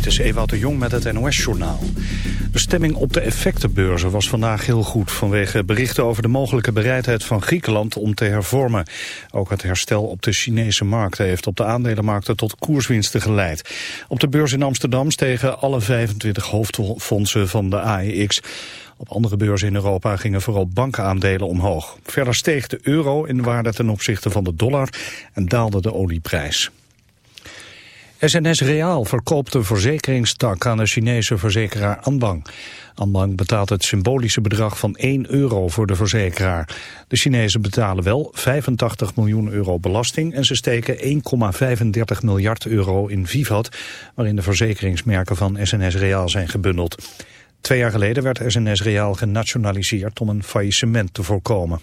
Dit is Ewout de Jong met het NOS-journaal. De stemming op de effectenbeurzen was vandaag heel goed... vanwege berichten over de mogelijke bereidheid van Griekenland om te hervormen. Ook het herstel op de Chinese markten heeft op de aandelenmarkten tot koerswinsten geleid. Op de beurs in Amsterdam stegen alle 25 hoofdfondsen van de AEX. Op andere beurzen in Europa gingen vooral bankenaandelen omhoog. Verder steeg de euro in waarde ten opzichte van de dollar en daalde de olieprijs. SNS Reaal verkoopt de verzekeringstak aan de Chinese verzekeraar Anbang. Anbang betaalt het symbolische bedrag van 1 euro voor de verzekeraar. De Chinezen betalen wel 85 miljoen euro belasting... en ze steken 1,35 miljard euro in Vivat... waarin de verzekeringsmerken van SNS Reaal zijn gebundeld. Twee jaar geleden werd SNS Reaal genationaliseerd om een faillissement te voorkomen.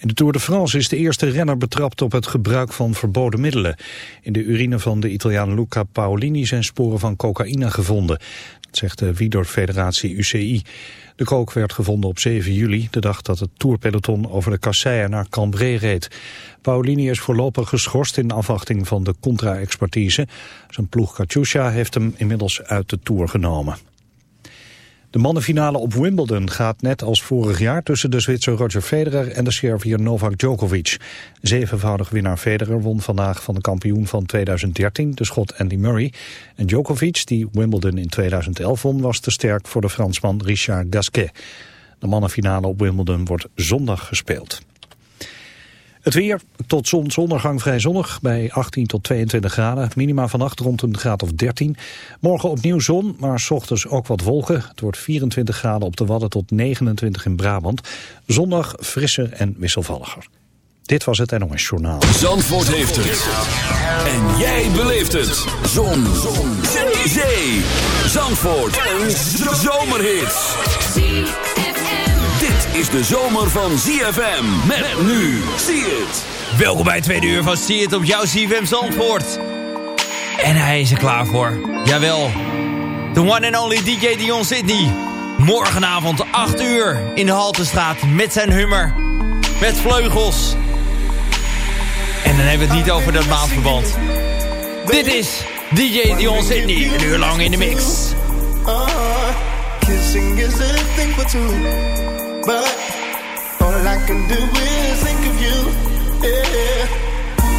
In de Tour de France is de eerste renner betrapt op het gebruik van verboden middelen. In de urine van de Italiaan Luca Paolini zijn sporen van cocaïne gevonden. Dat zegt de Wiedor-federatie UCI. De kook werd gevonden op 7 juli, de dag dat het tourpeloton over de kasseien naar Cambrai reed. Paolini is voorlopig geschorst in afwachting van de contra-expertise. Zijn ploeg Katusha heeft hem inmiddels uit de Tour genomen. De mannenfinale op Wimbledon gaat net als vorig jaar tussen de Zwitser Roger Federer en de Serviër Novak Djokovic. Zevenvoudig winnaar Federer won vandaag van de kampioen van 2013, de schot Andy Murray. En Djokovic, die Wimbledon in 2011 won, was te sterk voor de Fransman Richard Gasquet. De mannenfinale op Wimbledon wordt zondag gespeeld. Het weer tot zonsondergang vrij zonnig bij 18 tot 22 graden. Minima vannacht rond een graad of 13. Morgen opnieuw zon, maar s ochtends ook wat wolken. Het wordt 24 graden op de Wadden tot 29 in Brabant. Zondag frisser en wisselvalliger. Dit was het NOS Journaal. Zandvoort heeft het. En jij beleeft het. Zon. zon. Zee. Zandvoort. Een zomerhit is de zomer van ZFM. Met nu. Zie het. Welkom bij het tweede uur van Zie het op jouw ZFM Zandvoort. En hij is er klaar voor. Jawel. De one and only DJ Dion Sydney. Morgenavond 8 uur in de Haltestraat met zijn hummer. Met vleugels. En dan hebben we het niet over dat maandverband. Dit is DJ Dion Sydney. Een uur lang in de mix. Uh, kissing is a thing for two. But all I can do is think of you. Yeah.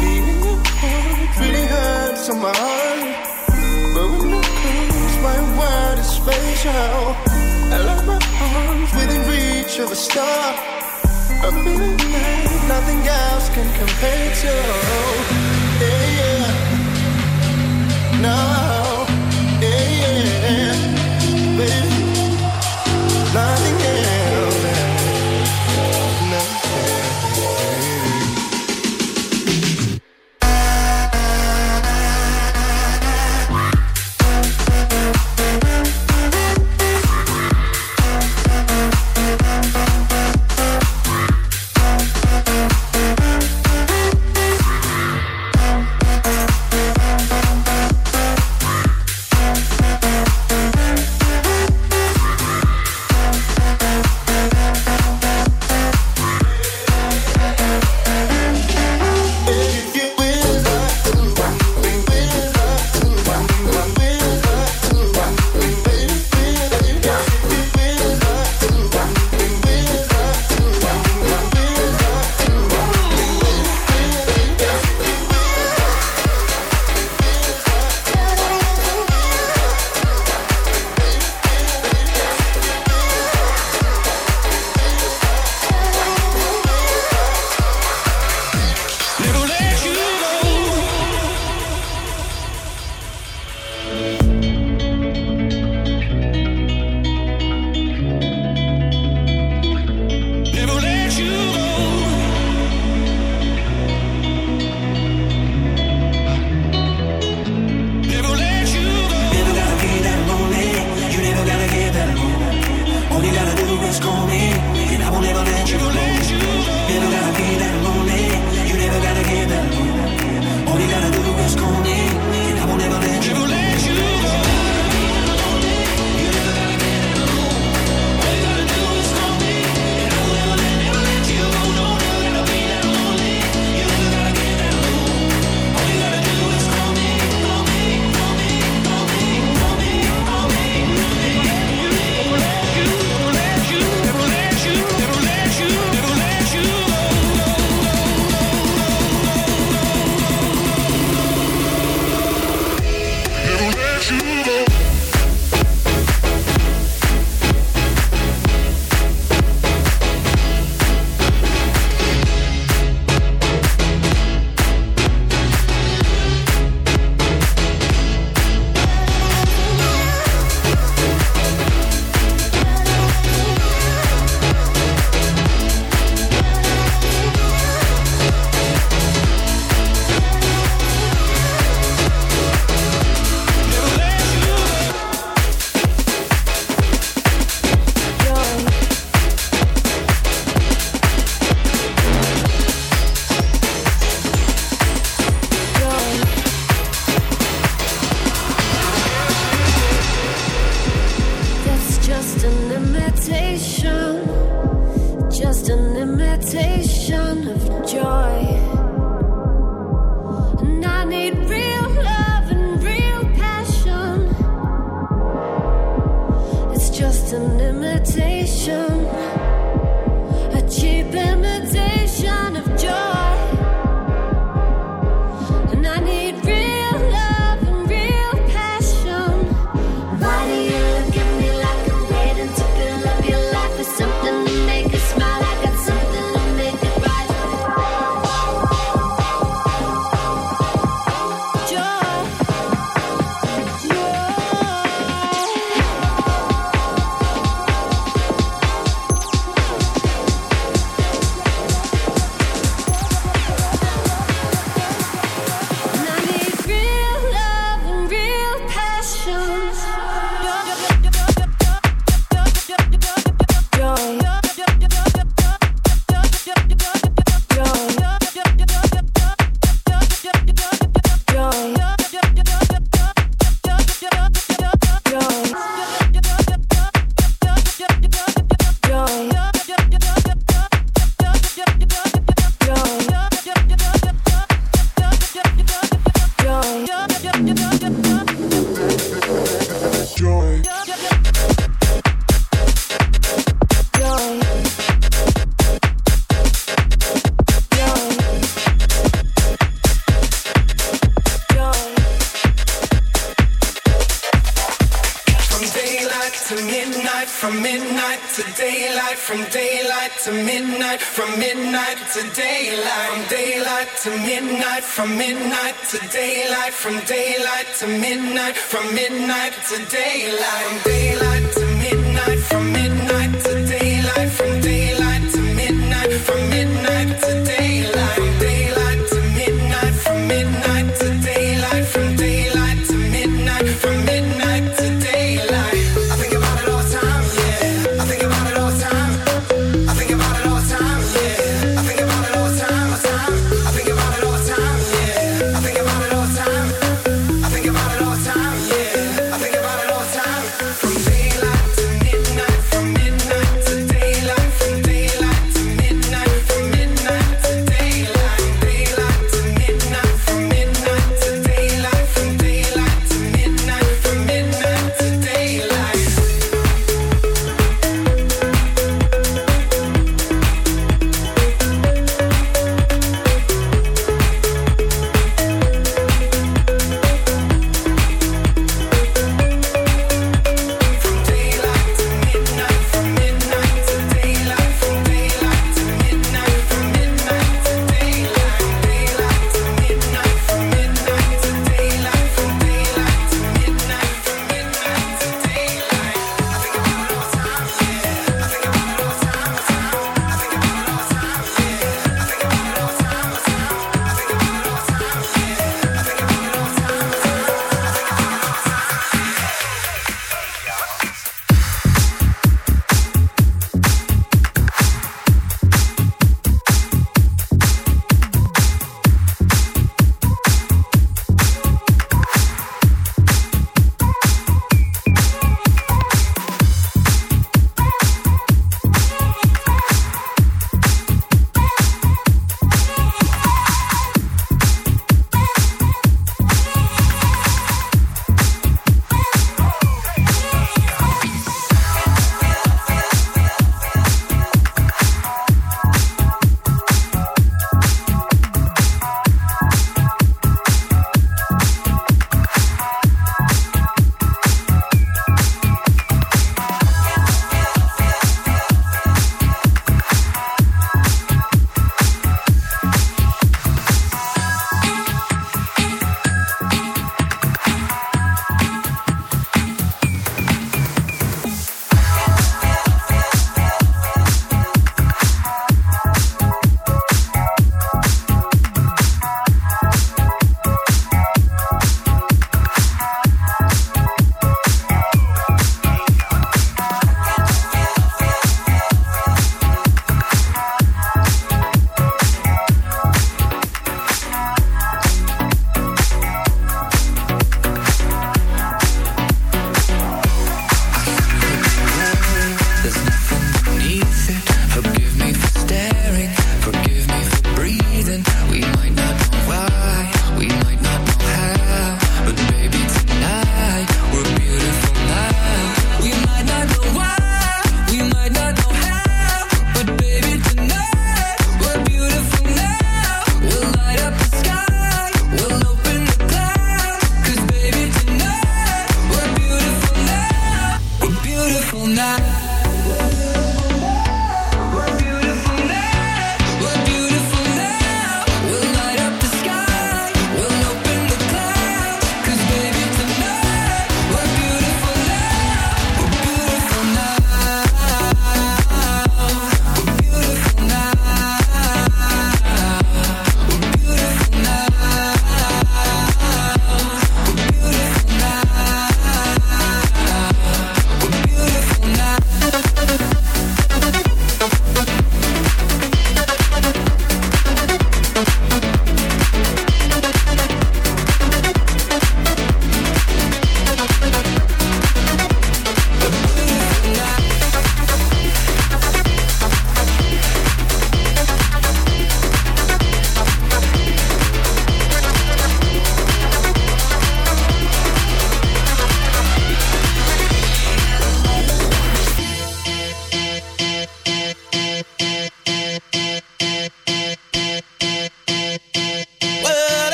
Being in your arms really hurts on my heart. But when you close, my world is spatial. I love my arms within reach of a star. A feeling that nothing else can compare to. Yeah, yeah. No. from daylight to midnight, from midnight to daylight, from daylight to midnight, from midnight to daylight, from daylight to midnight, from midnight to daylight, from daylight to midnight, from midnight to daylight, from daylight to midnight, from midnight to daylight.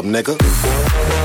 Up, nigga?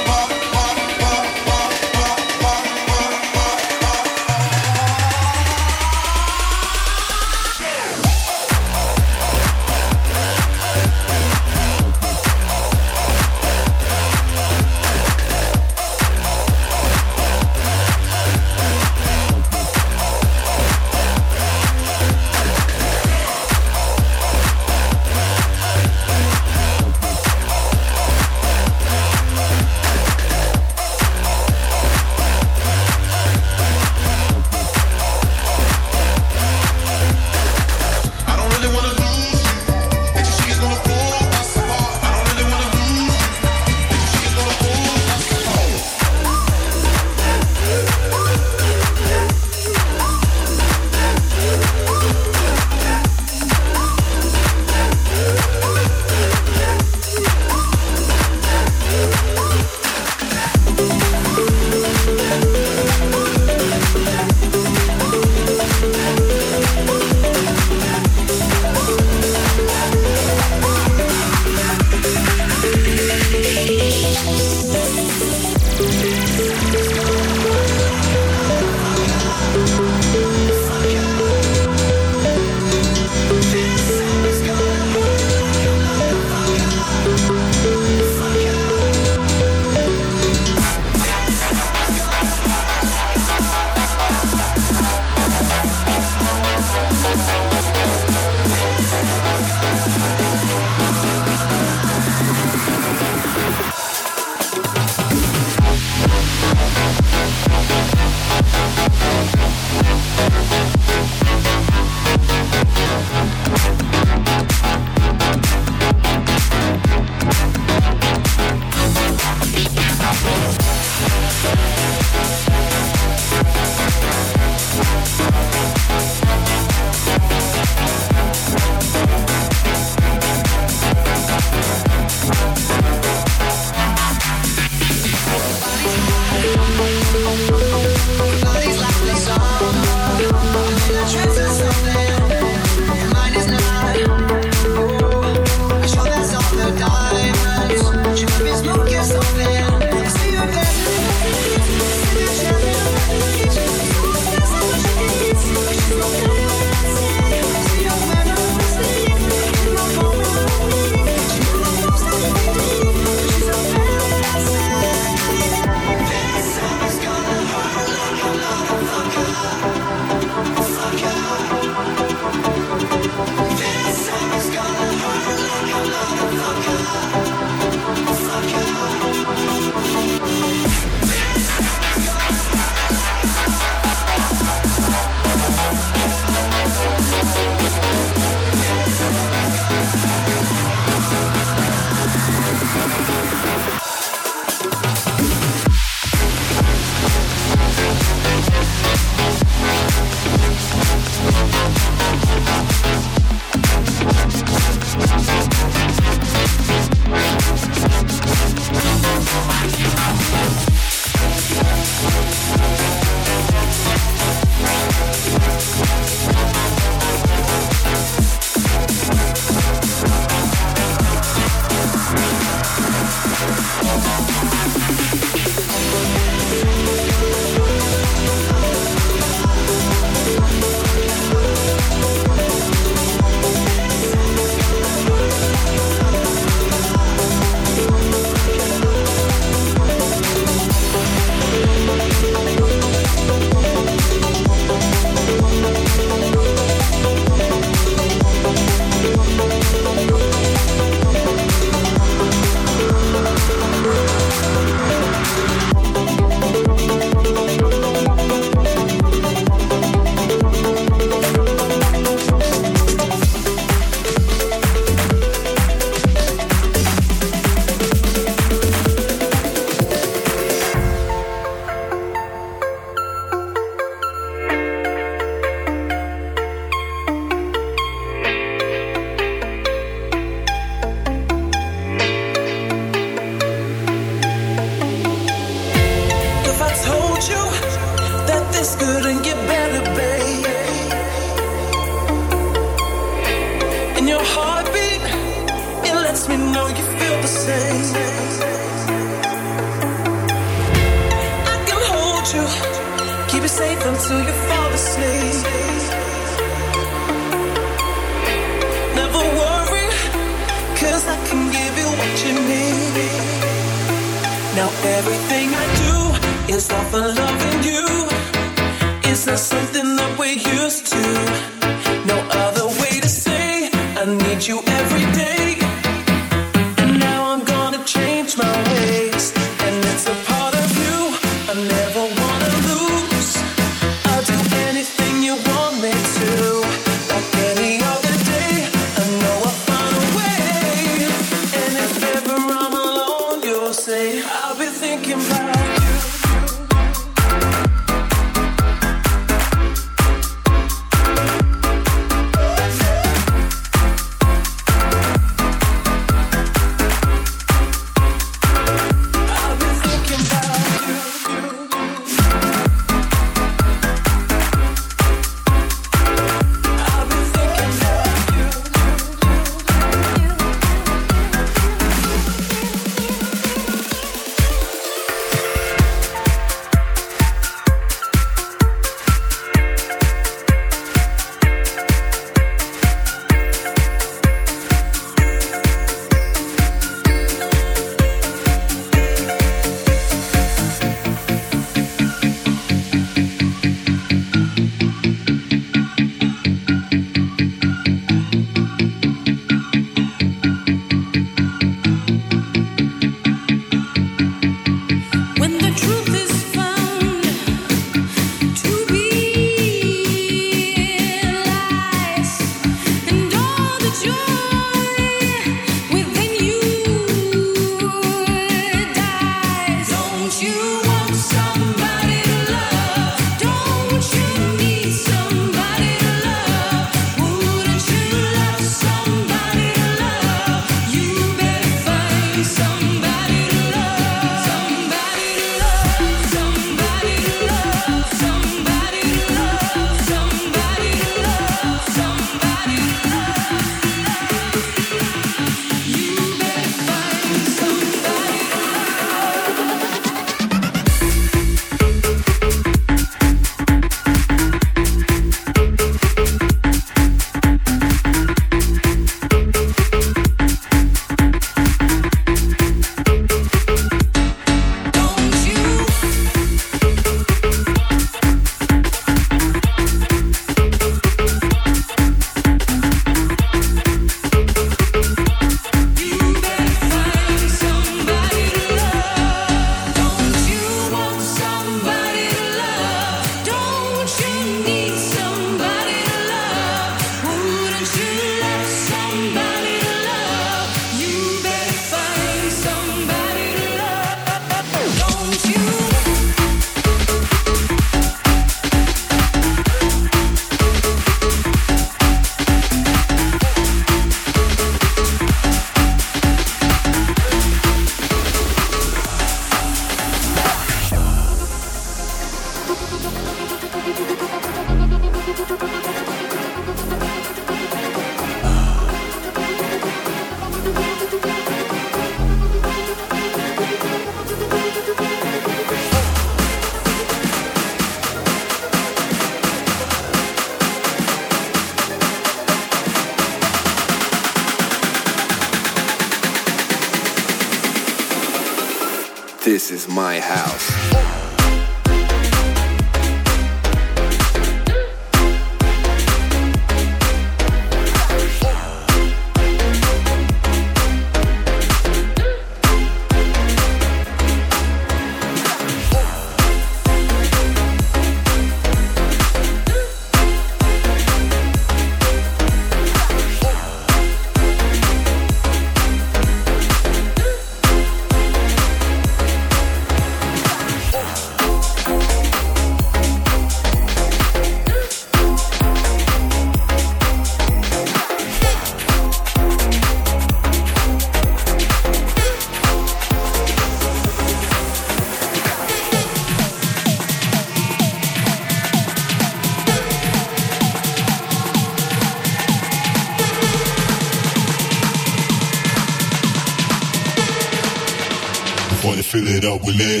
with it.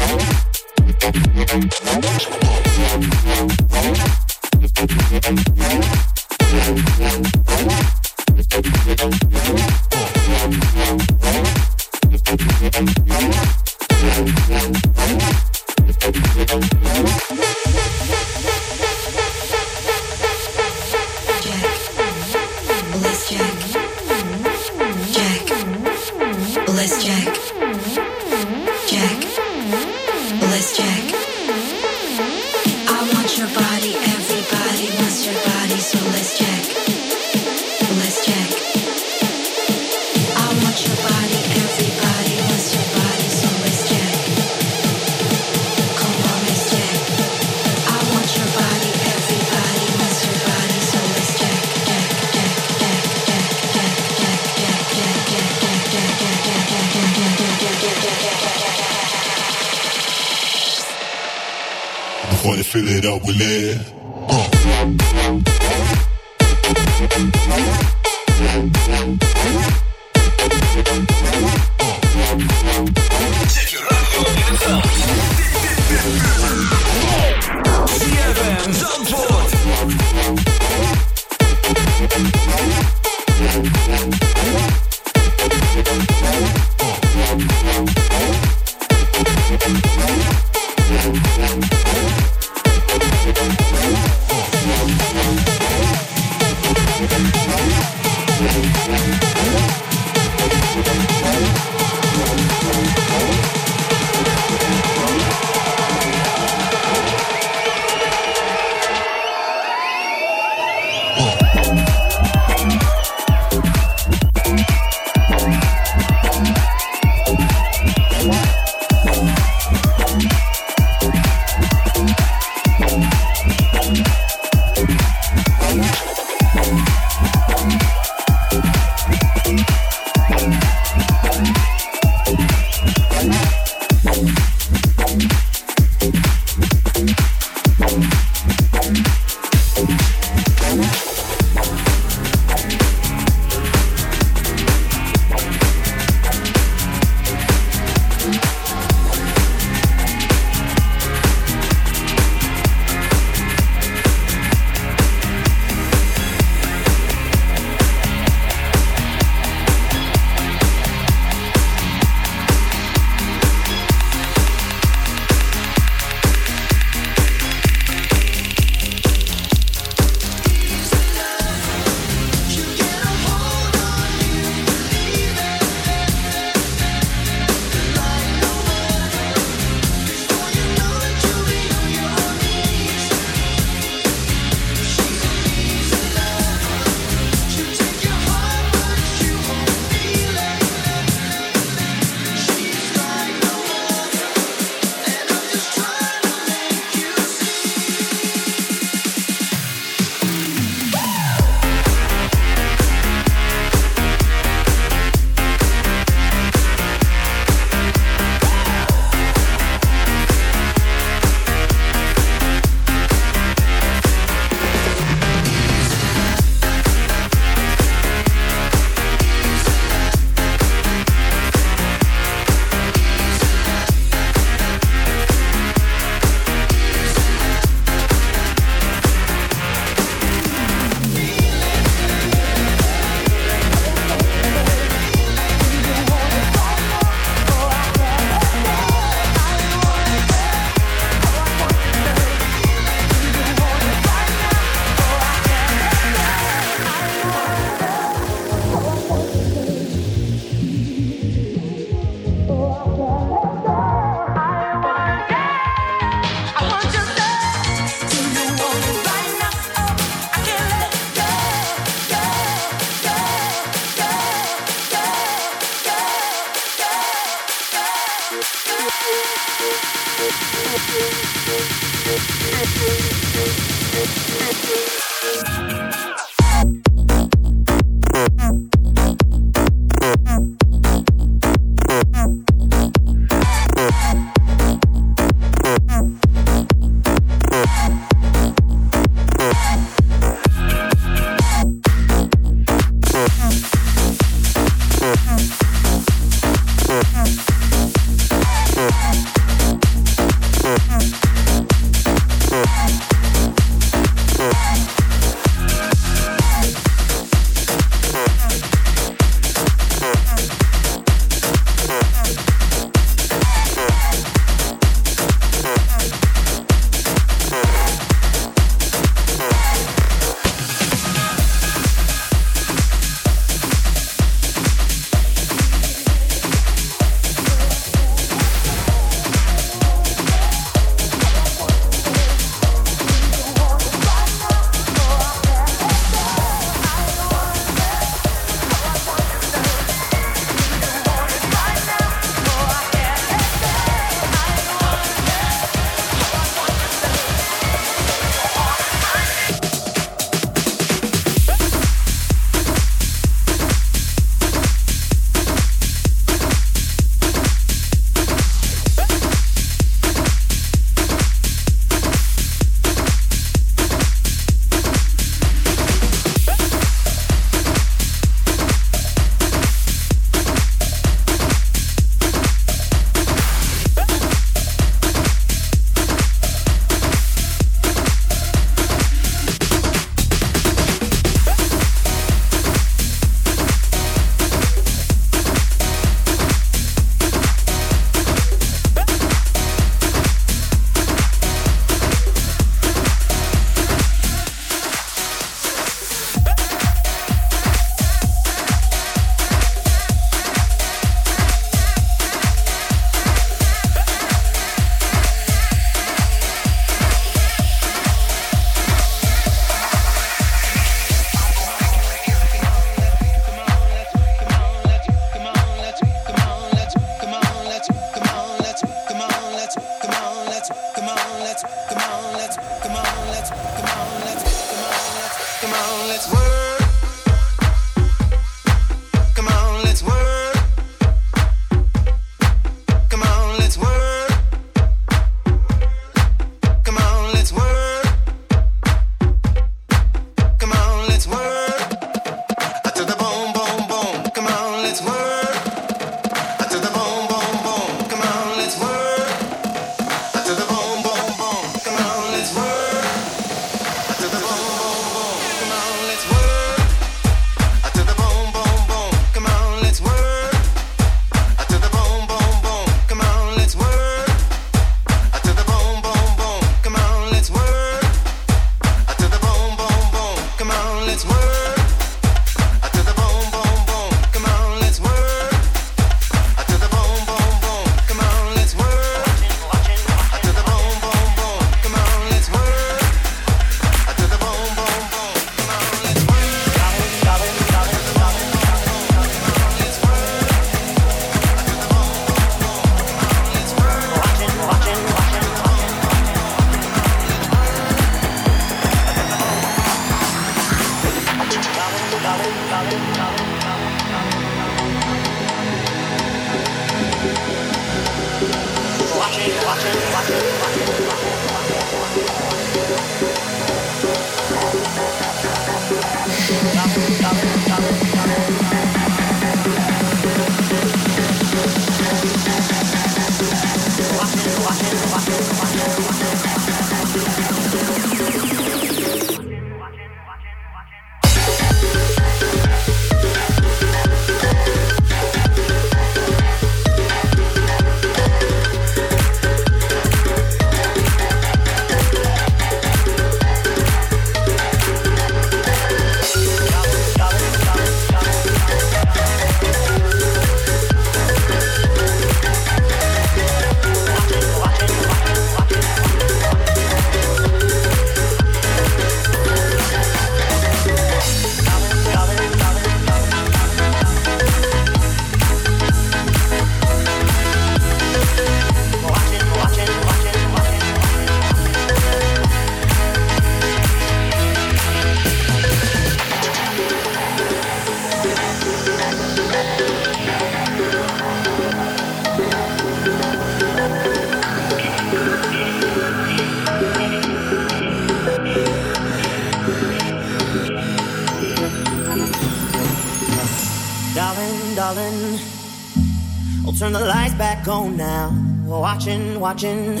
watching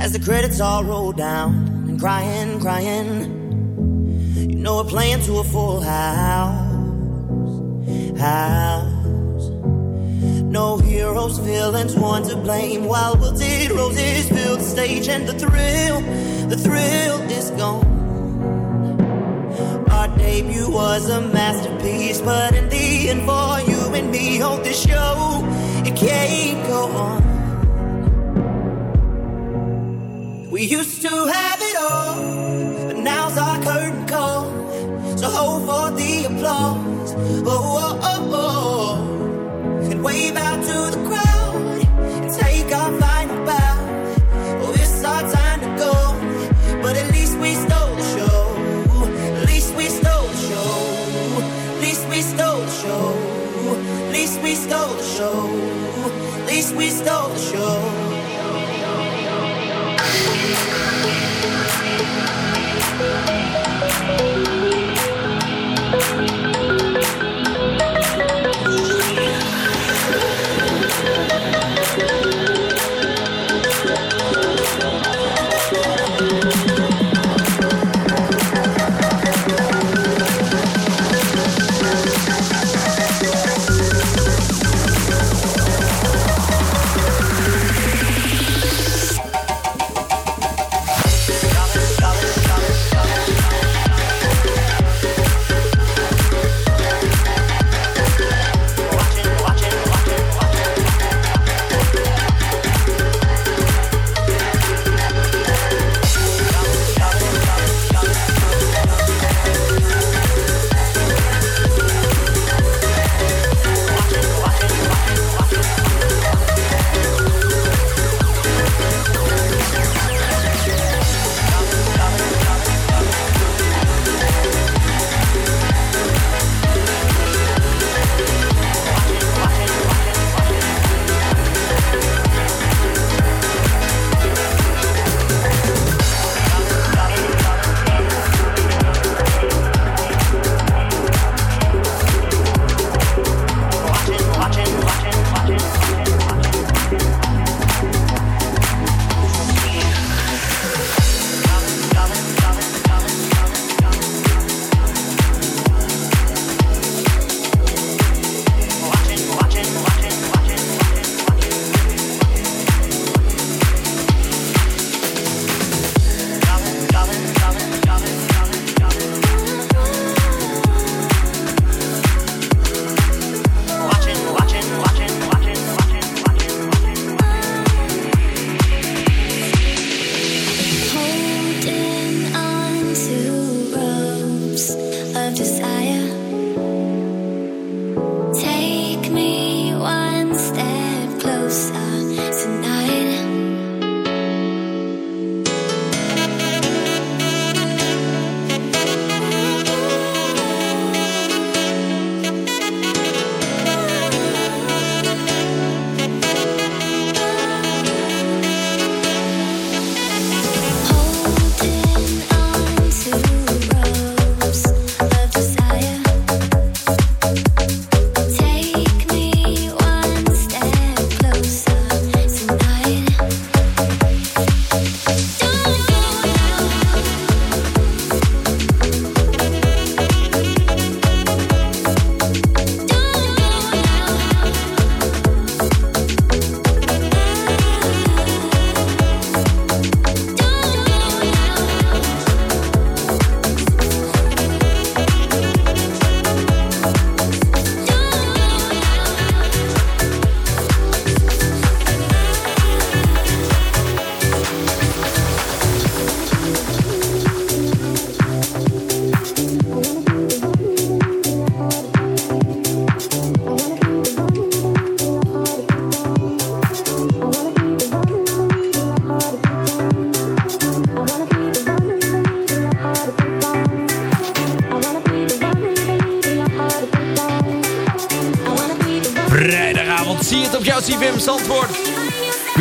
as the credits all roll down and crying, crying. You know we're playing to a full house, house. No heroes, villains, one to blame. While wilted roses fill the stage, and the thrill, the thrill is gone. Our debut was a masterpiece, but in the end, for you and me, on this show, it can't go on. We used to have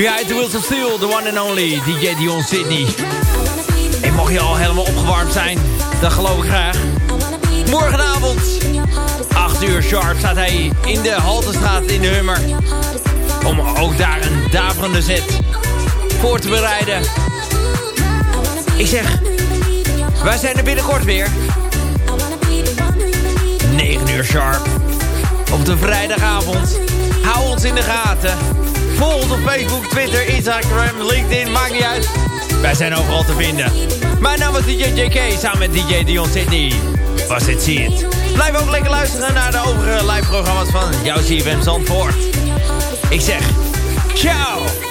Behind the Wheels of Steel, the one and only DJ Dion Sydney. En mocht je al helemaal opgewarmd zijn, dat geloof ik graag. Morgenavond, 8 uur sharp, staat hij in de Haltestraat in de Hummer. Om ook daar een daverende zet voor te bereiden. Ik zeg, wij zijn er binnenkort weer. 9 uur sharp. Op de vrijdagavond. Hou ons in de gaten. Volg ons op Facebook, Twitter, Instagram, LinkedIn, maakt niet uit. Wij zijn overal te vinden. Mijn naam is DJ JK, samen met DJ Dion Sydney. Was dit zie het. Blijf ook lekker luisteren naar de overige live programma's van jouw CFM Zandvoort. Ik zeg, ciao!